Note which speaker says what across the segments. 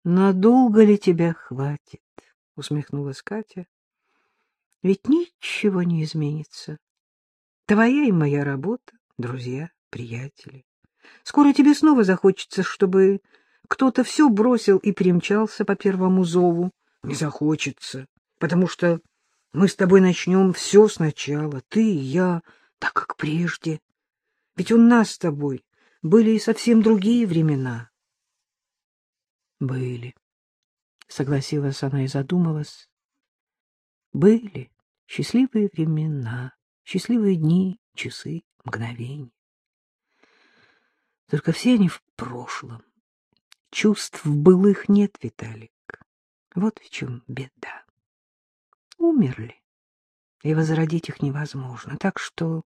Speaker 1: — Надолго ли тебя хватит? — усмехнулась Катя. — Ведь ничего не изменится. Твоя и моя работа, друзья, приятели. Скоро тебе снова захочется, чтобы кто-то все бросил и примчался по первому зову. Не захочется, потому что мы с тобой начнем все сначала, ты и я, так как прежде. Ведь у нас с тобой были и совсем другие времена. Были, согласилась она и задумалась. Были счастливые времена, счастливые дни, часы, мгновения. Только все они в прошлом. Чувств былых нет, Виталик. Вот в чем беда. Умерли, и возродить их невозможно. Так что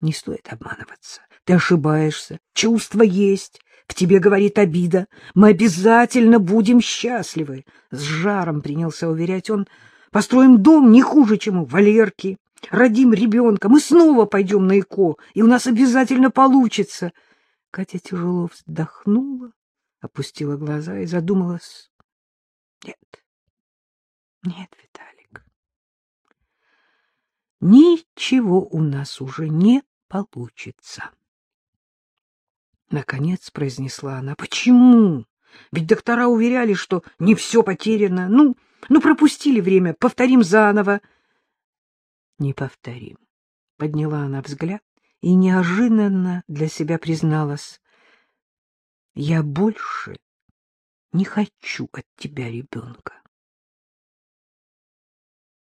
Speaker 1: не стоит обманываться. Ты ошибаешься. Чувства есть. В тебе говорит обида. Мы обязательно будем счастливы. С жаром принялся уверять он. Построим дом не хуже, чем у Валерки. Родим ребенка. Мы снова пойдем на ЭКО, и у нас обязательно получится. Катя тяжело вздохнула, опустила глаза и задумалась. Нет, нет, Виталик, ничего у нас уже не получится. Наконец произнесла она. Почему? Ведь доктора уверяли, что не все потеряно. Ну, ну, пропустили время, повторим заново. Не повторим. Подняла она взгляд и неожиданно для себя призналась. Я больше не хочу от тебя ребенка.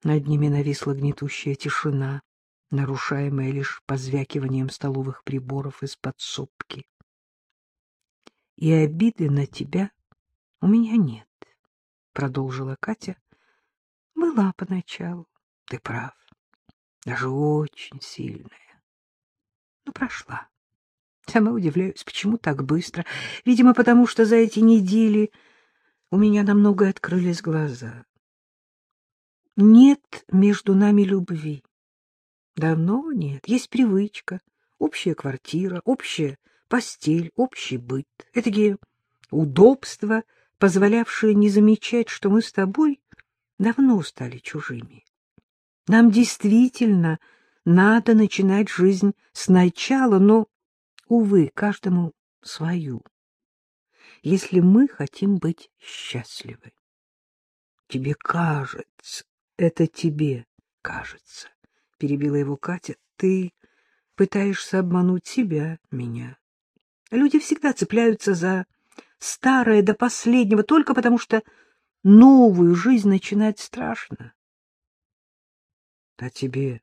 Speaker 1: Над ними нависла гнетущая тишина, нарушаемая лишь позвякиванием столовых приборов из подсобки. — И обиды на тебя у меня нет, — продолжила Катя. — Была поначалу, ты прав, даже очень сильная, но прошла. Сама удивляюсь, почему так быстро. Видимо, потому что за эти недели у меня на многое открылись глаза. Нет между нами любви. Давно нет. Есть привычка, общая квартира, общая постель, общий быт. Этакие удобства, позволявшие не замечать, что мы с тобой давно стали чужими. Нам действительно надо начинать жизнь сначала, но Увы, каждому свою. Если мы хотим быть счастливы. Тебе кажется, это тебе кажется, перебила его Катя. Ты пытаешься обмануть себя, меня. Люди всегда цепляются за старое до последнего только потому, что новую жизнь начинать страшно. А тебе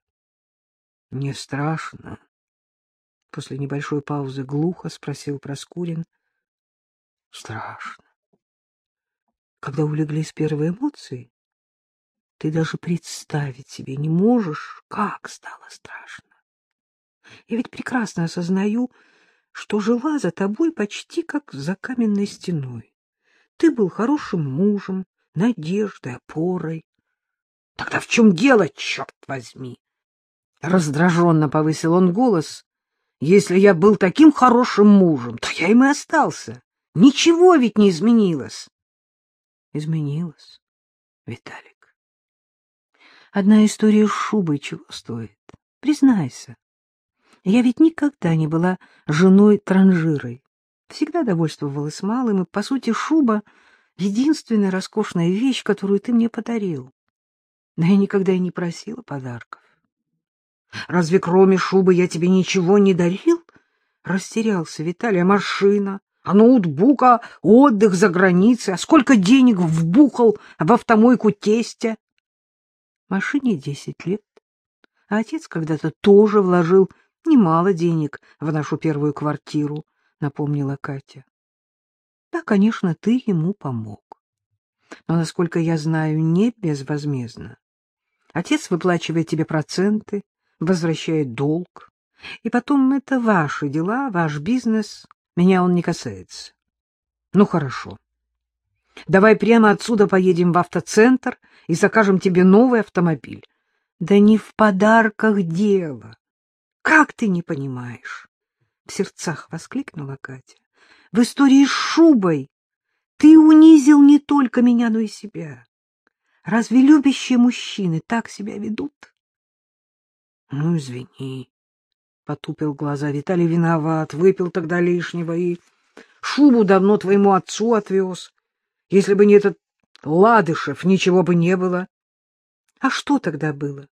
Speaker 1: не страшно? После небольшой паузы глухо спросил Проскурин. — Страшно. Когда улеглись первые эмоции, ты даже представить себе не можешь, как стало страшно. Я ведь прекрасно осознаю, что жила за тобой почти как за каменной стеной. Ты был хорошим мужем, надеждой, опорой. Тогда в чем дело, черт возьми? Раздраженно повысил он голос, если я был таким хорошим мужем, то я им и остался. Ничего ведь не изменилось. Изменилось, Виталик. Одна история с шубой чего стоит? Признайся. Я ведь никогда не была женой-транжирой. Всегда довольствовалась малым, и, по сути, шуба — единственная роскошная вещь, которую ты мне подарил. Но я никогда и не просила подарков. Разве кроме шубы я тебе ничего не дарил? Растерялся Виталий. А машина? А ноутбук? А отдых за границей? А сколько денег вбухал в автомойку тестя? Машине десять лет. А отец когда-то тоже вложил немало денег в нашу первую квартиру, напомнила Катя. Да, конечно, ты ему помог. Но, насколько я знаю, не безвозмездно. Отец выплачивает тебе проценты, возвращает долг. И потом это ваши дела, ваш бизнес. Меня он не касается. Ну, хорошо. Давай прямо отсюда поедем в автоцентр и закажем тебе новый автомобиль. Да не в подарках дело. Как ты не понимаешь? В сердцах воскликнула Катя. В истории с шубой Ты унизил не только меня, но и себя. Разве любящие мужчины так себя ведут? — Ну, извини, — потупил глаза Виталий, виноват, выпил тогда лишнего и шубу давно твоему отцу отвез. Если бы не этот Ладышев, ничего бы не было. А что тогда было?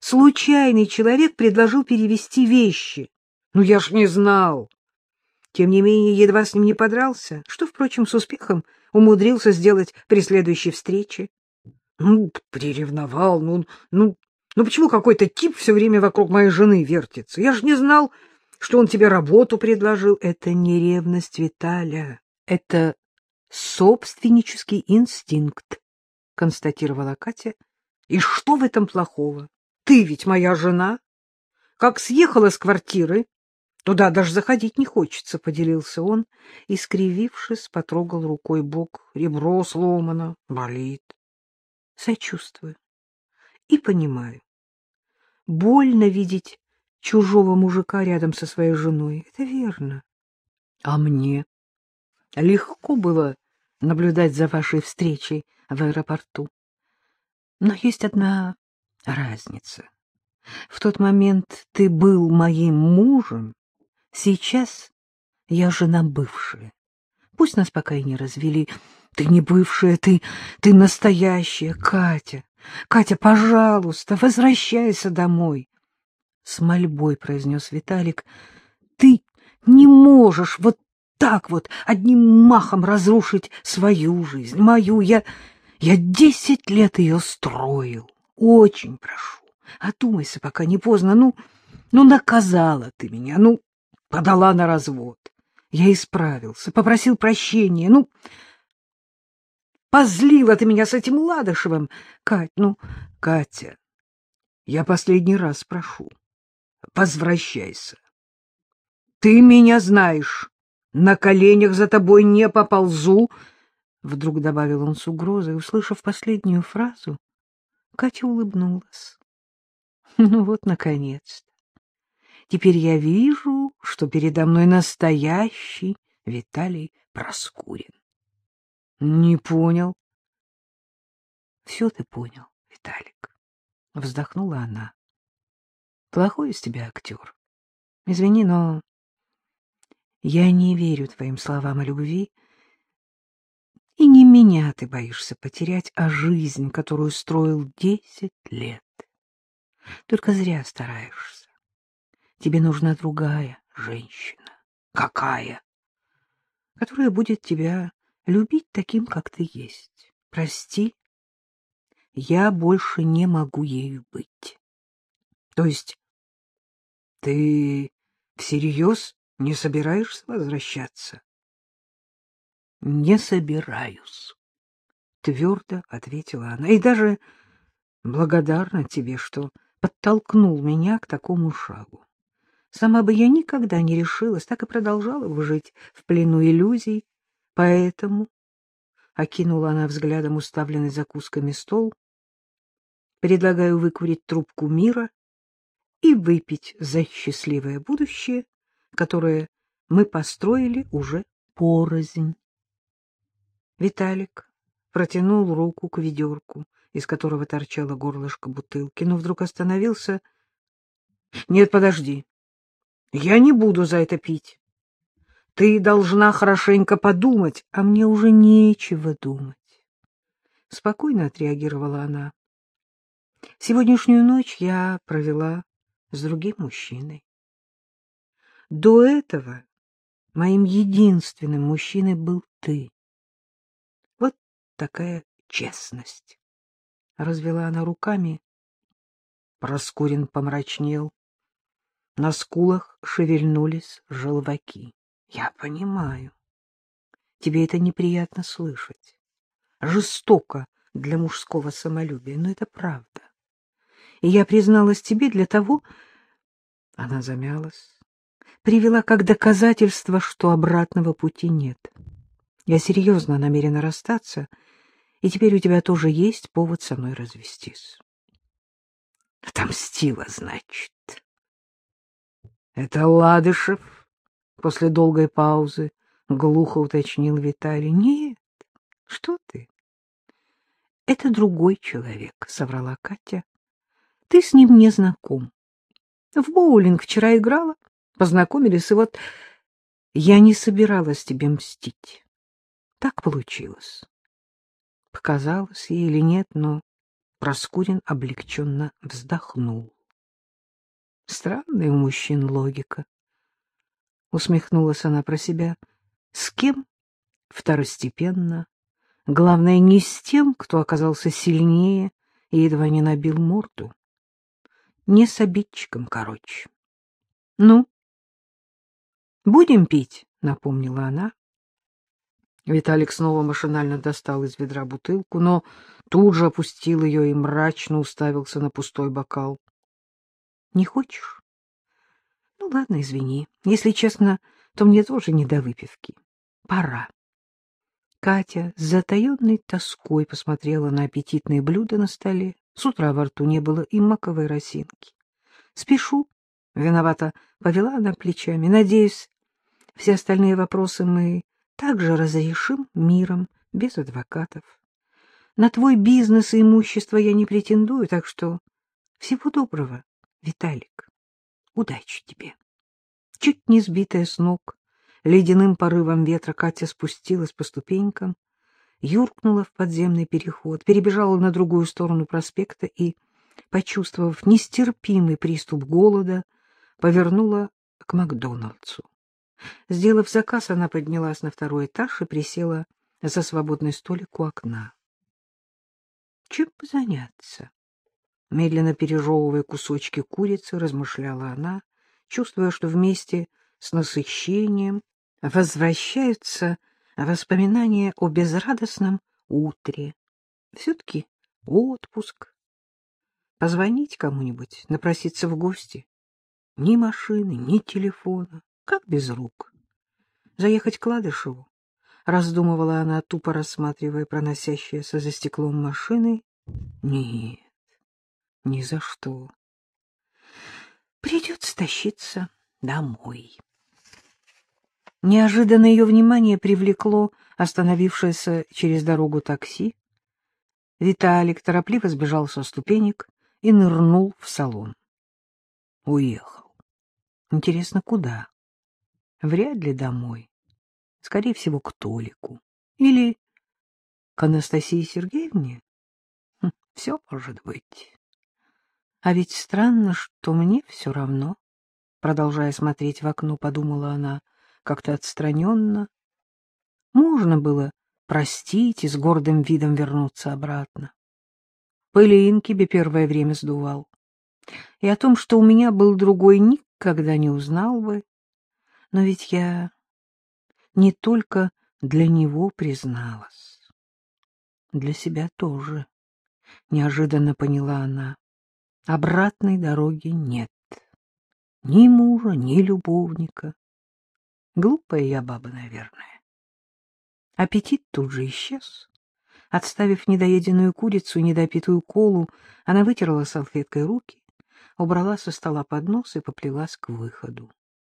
Speaker 1: Случайный человек предложил перевести вещи. Ну, я ж не знал. Тем не менее, едва с ним не подрался, что, впрочем, с успехом умудрился сделать при следующей встрече. Ну, приревновал, ну, ну, ну почему какой-то тип все время вокруг моей жены вертится? Я же не знал, что он тебе работу предложил. Это не ревность, Виталя, это собственнический инстинкт, констатировала Катя. И что в этом плохого? Ты ведь моя жена. Как съехала с квартиры, туда даже заходить не хочется, поделился он и, скривившись, потрогал рукой бок. Ребро сломано, болит. Сочувствую и понимаю. Больно видеть чужого мужика рядом со своей женой. Это верно. А мне легко было наблюдать за вашей встречей в аэропорту. Но есть одна разница. В тот момент ты был моим мужем, сейчас я жена бывшая. Пусть нас пока и не развели. Ты не бывшая, ты, ты настоящая, Катя. Катя, пожалуйста, возвращайся домой. С мольбой произнес Виталик. Ты не можешь вот так вот одним махом разрушить свою жизнь, мою. Я, я десять лет ее строил. Очень прошу, одумайся, пока не поздно. Ну, ну, наказала ты меня, ну, подала на развод. Я исправился, попросил прощения. Ну, позлила ты меня с этим Ладышевым. Кать, ну, Катя, я последний раз прошу, возвращайся. Ты меня знаешь, на коленях за тобой не поползу, — вдруг добавил он с угрозой. Услышав последнюю фразу, Катя улыбнулась. Ну вот, наконец-то. Теперь я вижу, что передо мной настоящий Виталий Проскурин. Не понял. Все ты понял, Виталик. Вздохнула она. Плохой из тебя актер. Извини, но я не верю твоим словам о любви. И не меня ты боишься потерять, а жизнь, которую строил десять лет. Только зря стараешься. Тебе нужна другая женщина. Какая? Которая будет тебя любить таким, как ты есть. Прости, я больше не могу ею быть. То есть ты всерьез не собираешься возвращаться? — Не собираюсь, — твердо ответила она, — и даже благодарна тебе, что подтолкнул меня к такому шагу. Сама бы я никогда не решилась, так и продолжала бы жить в плену иллюзий, поэтому окинула она взглядом уставленный закусками стол. Предлагаю выкурить трубку мира и выпить за счастливое будущее, которое мы построили уже порознь. Виталик протянул руку к ведерку, из которого торчало горлышко бутылки, но вдруг остановился. — Нет, подожди. Я не буду за это пить. Ты должна хорошенько подумать, а мне уже нечего думать. Спокойно отреагировала она. Сегодняшнюю ночь я провела с другим мужчиной. До этого моим единственным мужчиной был ты. Вот такая честность. Развела она руками. Проскурин помрачнел. На скулах шевельнулись желваки. Я понимаю. Тебе это неприятно слышать. Жестоко для мужского самолюбия, но это правда. И я призналась тебе для того... Она замялась привела как доказательство, что обратного пути нет. Я серьезно намерена расстаться, и теперь у тебя тоже есть повод со мной развестись. Отомстила, значит. Это Ладышев, после долгой паузы, глухо уточнил Виталий. Нет, — Что ты? — Это другой человек, — соврала Катя. — Ты с ним не знаком. В боулинг вчера играла, познакомились, и вот я не собиралась тебе мстить. Так получилось. Показалось ей или нет, но Проскурин облегченно вздохнул. Странная у мужчин логика. Усмехнулась она про себя. С кем? Второстепенно. Главное, не с тем, кто оказался сильнее и едва не набил морду. Не с обидчиком, короче. — Ну? — Будем пить, — напомнила она. Виталик снова машинально достал из ведра бутылку, но тут же опустил ее и мрачно уставился на пустой бокал. — Не хочешь? — Ну, ладно, извини. Если честно, то мне тоже не до выпивки. Пора. Катя с затаенной тоской посмотрела на аппетитные блюда на столе. С утра во рту не было и маковой росинки. — Спешу. Виновата повела она плечами. Надеюсь, все остальные вопросы мы также разрешим миром, без адвокатов. На твой бизнес и имущество я не претендую, так что всего доброго, Виталик. Удачи тебе. Чуть не сбитая с ног, ледяным порывом ветра Катя спустилась по ступенькам, юркнула в подземный переход, перебежала на другую сторону проспекта и, почувствовав нестерпимый приступ голода, повернула к Макдоналдсу. Сделав заказ, она поднялась на второй этаж и присела за свободный столик у окна. Чем заняться? Медленно пережевывая кусочки курицы, размышляла она, чувствуя, что вместе с насыщением возвращаются воспоминания о безрадостном утре. Все-таки отпуск. Позвонить кому-нибудь, напроситься в гости. Ни машины, ни телефона. Как без рук? Заехать к Ладышеву? Раздумывала она, тупо рассматривая проносящиеся за стеклом машины. Нет, ни за что. Придется тащиться домой. Неожиданно ее внимание привлекло остановившееся через дорогу такси. Виталик торопливо сбежал со ступенек и нырнул в салон. Уехал. Интересно, куда? Вряд ли домой. Скорее всего, к Толику. Или к Анастасии Сергеевне. Хм, все может быть. А ведь странно, что мне все равно. Продолжая смотреть в окно, подумала она как-то отстраненно. Можно было простить и с гордым видом вернуться обратно. Пылин тебе первое время сдувал. И о том, что у меня был другой, никогда не узнал бы. Но ведь я не только для него призналась. Для себя тоже, — неожиданно поняла она. Обратной дороги нет. Ни мужа, ни любовника. Глупая я баба, наверное. Аппетит тут же исчез. Отставив недоеденную курицу и недопитую колу, она вытерла салфеткой руки, убрала со стола поднос и поплелась к выходу.